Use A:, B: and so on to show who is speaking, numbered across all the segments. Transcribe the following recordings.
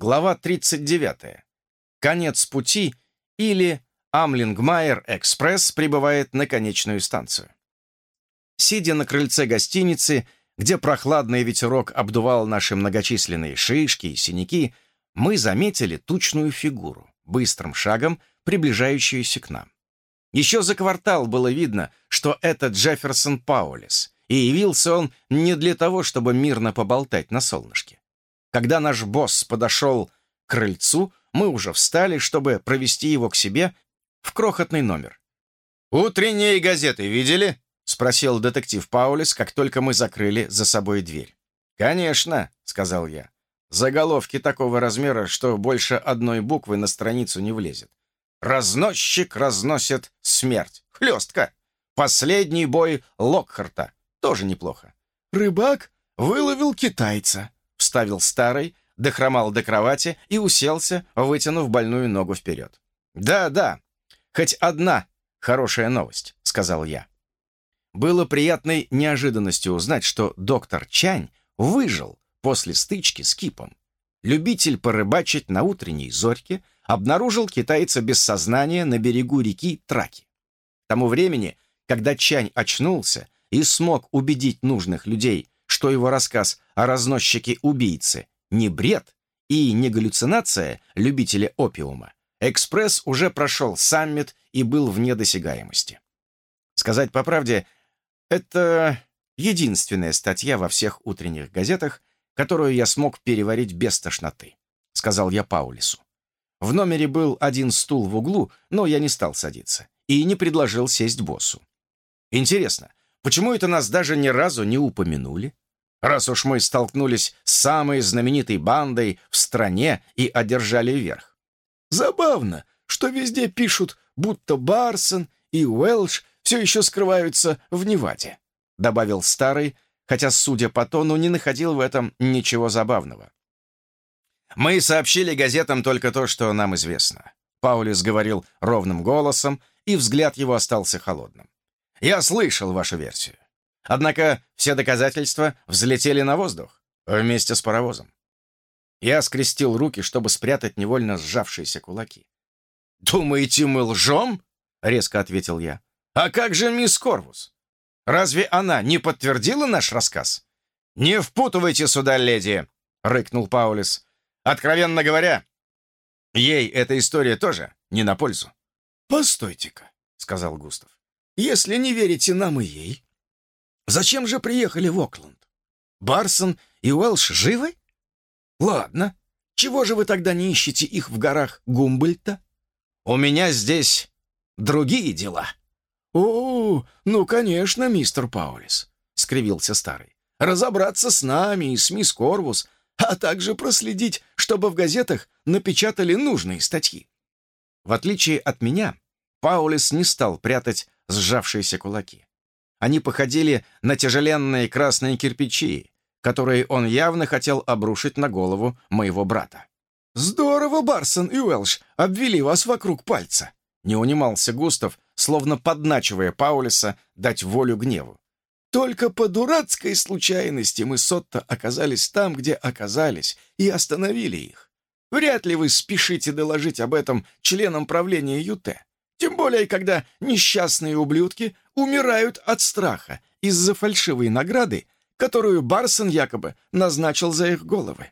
A: Глава 39. Конец пути или Амлингмайер Экспресс прибывает на конечную станцию. Сидя на крыльце гостиницы, где прохладный ветерок обдувал наши многочисленные шишки и синяки, мы заметили тучную фигуру, быстрым шагом приближающуюся к нам. Еще за квартал было видно, что это Джефферсон Паулис, и явился он не для того, чтобы мирно поболтать на солнышке. Когда наш босс подошел к крыльцу, мы уже встали, чтобы провести его к себе в крохотный номер. «Утренние газеты видели?» — спросил детектив Паулис, как только мы закрыли за собой дверь. «Конечно», — сказал я. «Заголовки такого размера, что больше одной буквы на страницу не влезет. Разносчик разносит смерть. Хлестка. Последний бой Локхарта. Тоже неплохо.
B: Рыбак выловил китайца вставил старый, дохромал до кровати и уселся, вытянув больную ногу вперед.
A: «Да, да, хоть одна хорошая новость», — сказал я. Было приятной неожиданностью узнать, что доктор Чань выжил после стычки с Кипом. Любитель порыбачить на утренней зорьке обнаружил китайца без сознания на берегу реки Траки. К тому времени, когда Чань очнулся и смог убедить нужных людей, что его рассказ о разносчике-убийце не бред и не галлюцинация любителя опиума, «Экспресс» уже прошел саммит и был вне досягаемости. Сказать по правде, это единственная статья во всех утренних газетах, которую я смог переварить без тошноты, сказал я Паулису. В номере был один стул в углу, но я не стал садиться и не предложил сесть боссу. Интересно, почему это нас даже ни разу не упомянули? Раз уж мы столкнулись с самой знаменитой бандой в стране и одержали верх.
B: Забавно, что везде пишут, будто Барсон и Уэлш все еще скрываются в Неваде», — добавил старый, хотя, судя по тону, не находил в этом ничего забавного.
A: «Мы сообщили газетам только то, что нам известно», — Паулис говорил ровным голосом, и взгляд его остался холодным. «Я слышал вашу версию. Однако все доказательства взлетели на воздух вместе с паровозом. Я скрестил руки, чтобы спрятать невольно сжавшиеся кулаки. «Думаете, мы лжем?» — резко ответил я. «А как же мисс Корвус? Разве она не подтвердила наш рассказ?» «Не впутывайте сюда, леди!» — рыкнул Паулис. «Откровенно говоря, ей эта история тоже не на пользу».
B: «Постойте-ка», — сказал Густав. «Если не верите нам и ей, Зачем же приехали в Окленд? Барсон и Уэлш живы? Ладно. Чего же вы тогда не ищете их в горах Гумбольта?
A: У меня здесь другие дела.
B: О, ну, конечно, мистер Паулис, скривился старый. Разобраться с нами и с мисс Корвус, а также проследить, чтобы в газетах напечатали нужные статьи.
A: В отличие от меня, Паулис не стал прятать сжавшиеся кулаки. Они походили на тяжеленные красные кирпичи, которые он явно хотел обрушить на голову моего брата.
B: «Здорово, Барсон и Уэлш, обвели вас вокруг пальца!»
A: Не унимался Густав, словно подначивая Паулиса дать волю гневу.
B: «Только по дурацкой случайности мы с Отто оказались там, где оказались, и остановили их. Вряд ли вы спешите доложить об этом членам правления ЮТ. Тем более, когда несчастные ублюдки умирают от страха из-за фальшивой награды, которую Барсон якобы назначил за их головы.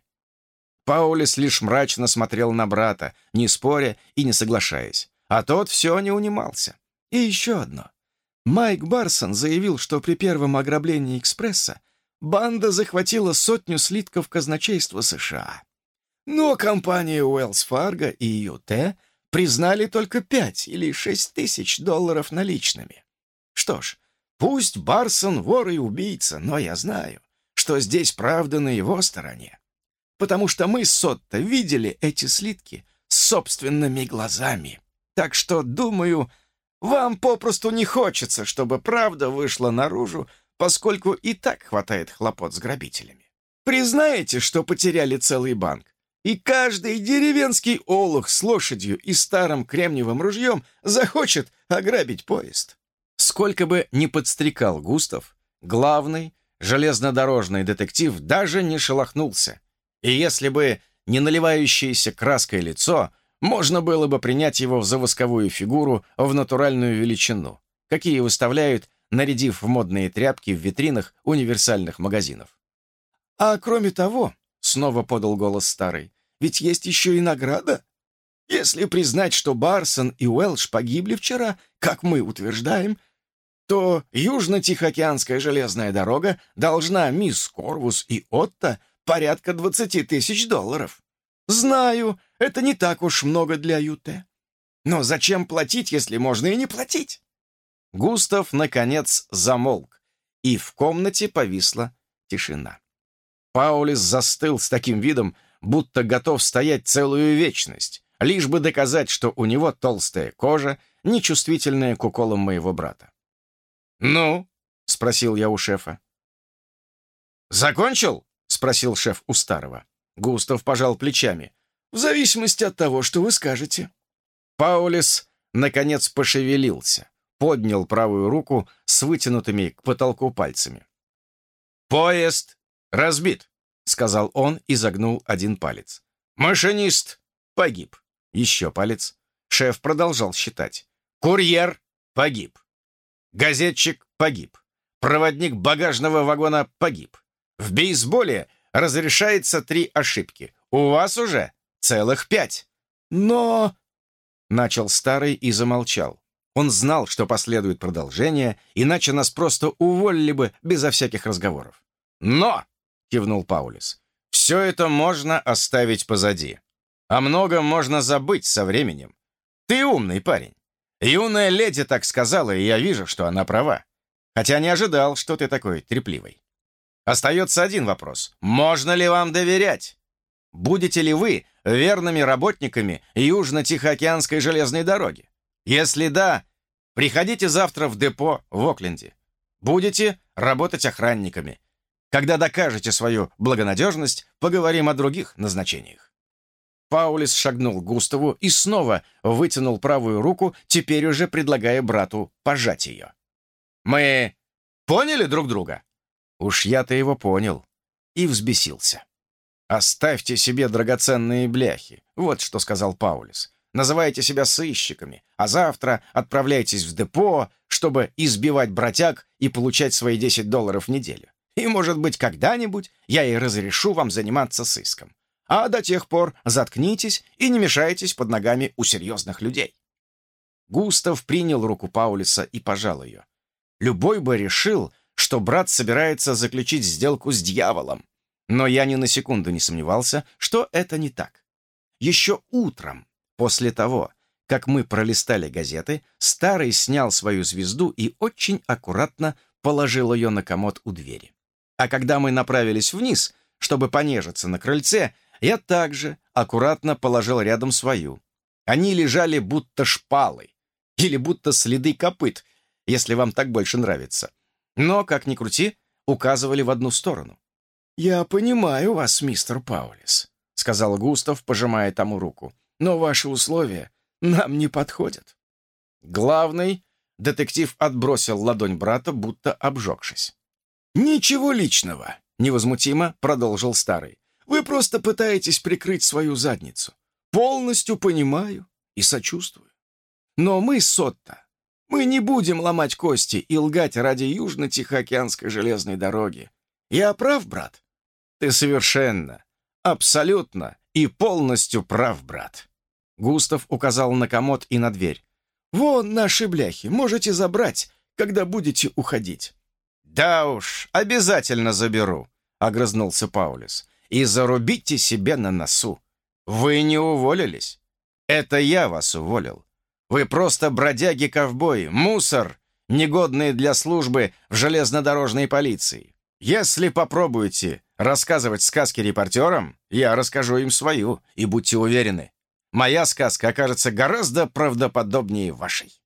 A: Паулис лишь мрачно смотрел на брата, не споря и не соглашаясь, а тот все не унимался.
B: И еще одно. Майк Барсон заявил, что при первом ограблении «Экспресса» банда захватила сотню слитков казначейства США. Но компания Уэллс Фарго и ЮТ признали только пять или шесть тысяч долларов наличными. Что ж, пусть Барсон вор и убийца, но я знаю, что здесь правда на его стороне. Потому что мы с Сотто видели эти слитки собственными глазами. Так что, думаю, вам попросту не хочется, чтобы правда вышла наружу, поскольку и так хватает хлопот с грабителями. Признаете, что потеряли целый банк, и каждый деревенский олух с лошадью и старым кремниевым ружьем захочет ограбить поезд.
A: Сколько бы ни подстрекал Густав, главный железнодорожный детектив даже не шелохнулся. И если бы не наливающееся краской лицо, можно было бы принять его за восковую фигуру в натуральную величину, какие выставляют, нарядив в модные тряпки в витринах универсальных магазинов.
B: «А кроме того», — снова подал голос старый, «ведь есть еще и награда. Если признать, что Барсон и Уэлш погибли вчера, как мы утверждаем, то Южно-Тихоокеанская железная дорога должна мисс Корвус и Отто порядка 20 тысяч долларов. Знаю, это не так уж много для Юте. Но зачем платить, если можно и не платить?
A: Густав, наконец, замолк, и в комнате повисла тишина. Паулис застыл с таким видом, будто готов стоять целую вечность, лишь бы доказать, что у него толстая кожа, нечувствительная к уколам моего брата. «Ну?» — спросил я у шефа. «Закончил?» — спросил шеф у старого. Густав пожал плечами.
B: «В зависимости от того, что вы скажете».
A: Паулис, наконец, пошевелился, поднял правую руку с вытянутыми к потолку пальцами. «Поезд разбит», — сказал он и загнул один палец. «Машинист погиб». Еще палец. Шеф продолжал считать. «Курьер погиб. Газетчик погиб. Проводник багажного вагона погиб. В бейсболе разрешается три ошибки. У вас уже целых пять.
B: Но...»
A: Начал старый и замолчал. Он знал, что последует продолжение, иначе нас просто уволили бы безо всяких разговоров. «Но!» — кивнул Паулис. «Все это можно оставить позади. О многом можно забыть со временем. Ты умный парень. Юная леди так сказала, и я вижу, что она права. Хотя не ожидал, что ты такой трепливый. Остается один вопрос. Можно ли вам доверять? Будете ли вы верными работниками Южно-Тихоокеанской железной дороги? Если да, приходите завтра в депо в Окленде. Будете работать охранниками. Когда докажете свою благонадежность, поговорим о других назначениях. Паулис шагнул к Густаву и снова вытянул правую руку, теперь уже предлагая брату пожать ее. «Мы поняли друг друга?» Уж я-то его понял. И взбесился. «Оставьте себе драгоценные бляхи», — вот что сказал Паулис. «Называйте себя сыщиками, а завтра отправляйтесь в депо, чтобы избивать братяг и получать свои 10 долларов в неделю. И, может быть, когда-нибудь я и разрешу вам заниматься сыском. А до тех пор заткнитесь и не мешайтесь под ногами у серьезных людей. Густав принял руку Паулиса и пожал ее. Любой бы решил, что брат собирается заключить сделку с дьяволом. Но я ни на секунду не сомневался, что это не так. Еще утром, после того, как мы пролистали газеты, Старый снял свою звезду и очень аккуратно положил ее на комод у двери. А когда мы направились вниз, чтобы понежиться на крыльце, я также аккуратно положил рядом свою. Они лежали будто шпалы или будто следы копыт, если вам так больше нравится. Но, как ни крути, указывали в одну сторону.
B: «Я понимаю вас, мистер Паулис», — сказал Густав, пожимая тому руку. «Но ваши условия нам не подходят».
A: Главный детектив отбросил ладонь брата, будто обжегшись.
B: «Ничего личного», — невозмутимо продолжил старый. Вы просто пытаетесь прикрыть свою задницу. Полностью понимаю и сочувствую. Но мы, Сотта, мы не будем ломать кости и лгать ради Южно-Тихоокеанской железной дороги. Я прав, брат?
A: Ты совершенно, абсолютно и полностью прав, брат. Густав указал на комод и на дверь.
B: «Вон наши бляхи, можете забрать, когда будете уходить».
A: «Да уж, обязательно заберу», — огрызнулся Паулис и зарубите себе на носу. Вы не уволились. Это я вас уволил. Вы просто бродяги-ковбои, мусор, негодные для службы в железнодорожной полиции. Если попробуете рассказывать сказки репортерам, я расскажу им свою, и будьте уверены, моя сказка окажется гораздо правдоподобнее вашей.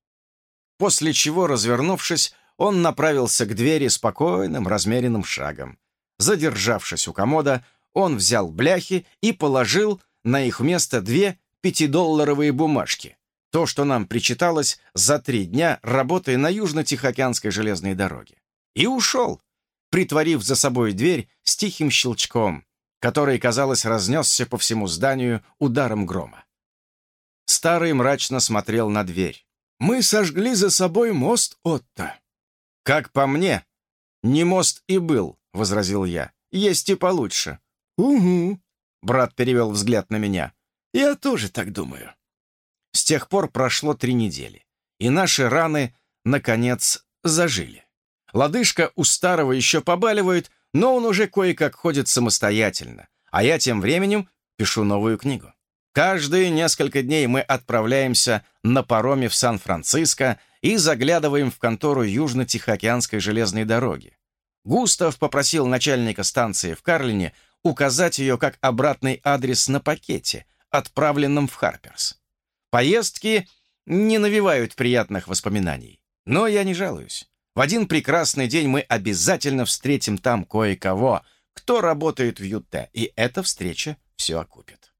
A: После чего, развернувшись, он направился к двери спокойным, размеренным шагом. Задержавшись у комода, он взял бляхи и положил на их место две пятидолларовые бумажки. То, что нам причиталось за три дня работы на Южно-Тихоокеанской железной дороге. И ушел, притворив за собой дверь с тихим щелчком, который, казалось, разнесся по всему зданию ударом грома. Старый мрачно смотрел на дверь.
B: «Мы сожгли за собой мост, Отто».
A: «Как по мне, не мост и был», — возразил я. «Есть и получше».
B: «Угу», —
A: брат перевел взгляд на меня.
B: «Я тоже так думаю».
A: С тех пор прошло три недели, и наши раны, наконец, зажили. Лодыжка у старого еще побаливает, но он уже кое-как ходит самостоятельно, а я тем временем пишу новую книгу. Каждые несколько дней мы отправляемся на пароме в Сан-Франциско и заглядываем в контору Южно-Тихоокеанской железной дороги. Густав попросил начальника станции в Карлине указать ее как обратный адрес на пакете, отправленном в Харперс. Поездки не навевают приятных воспоминаний, но я не жалуюсь. В один прекрасный день мы обязательно встретим там кое-кого, кто работает в ЮТ, и эта встреча все окупит.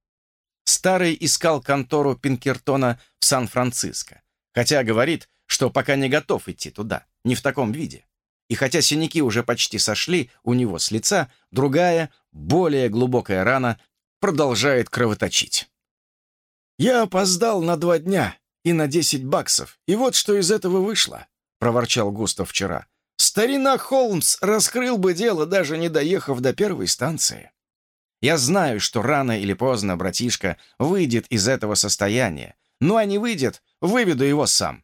A: Старый искал контору Пинкертона в Сан-Франциско, хотя говорит, что пока не готов идти туда, не в таком виде. И хотя синяки уже почти сошли у него с лица, другая, более глубокая рана продолжает кровоточить.
B: «Я опоздал на два дня и на десять баксов, и вот что из этого вышло», — проворчал Густав вчера. «Старина Холмс раскрыл бы дело, даже не доехав до первой станции».
A: Я знаю, что рано или поздно братишка выйдет из этого состояния, но а не выйдет, выведу его сам.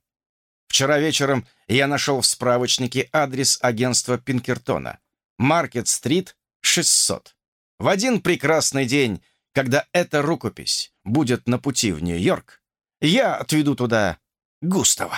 A: Вчера вечером я нашел в справочнике адрес агентства Пинкертона. Маркет-стрит, 600. В один прекрасный день, когда эта рукопись будет на пути в Нью-Йорк, я отведу туда Густава.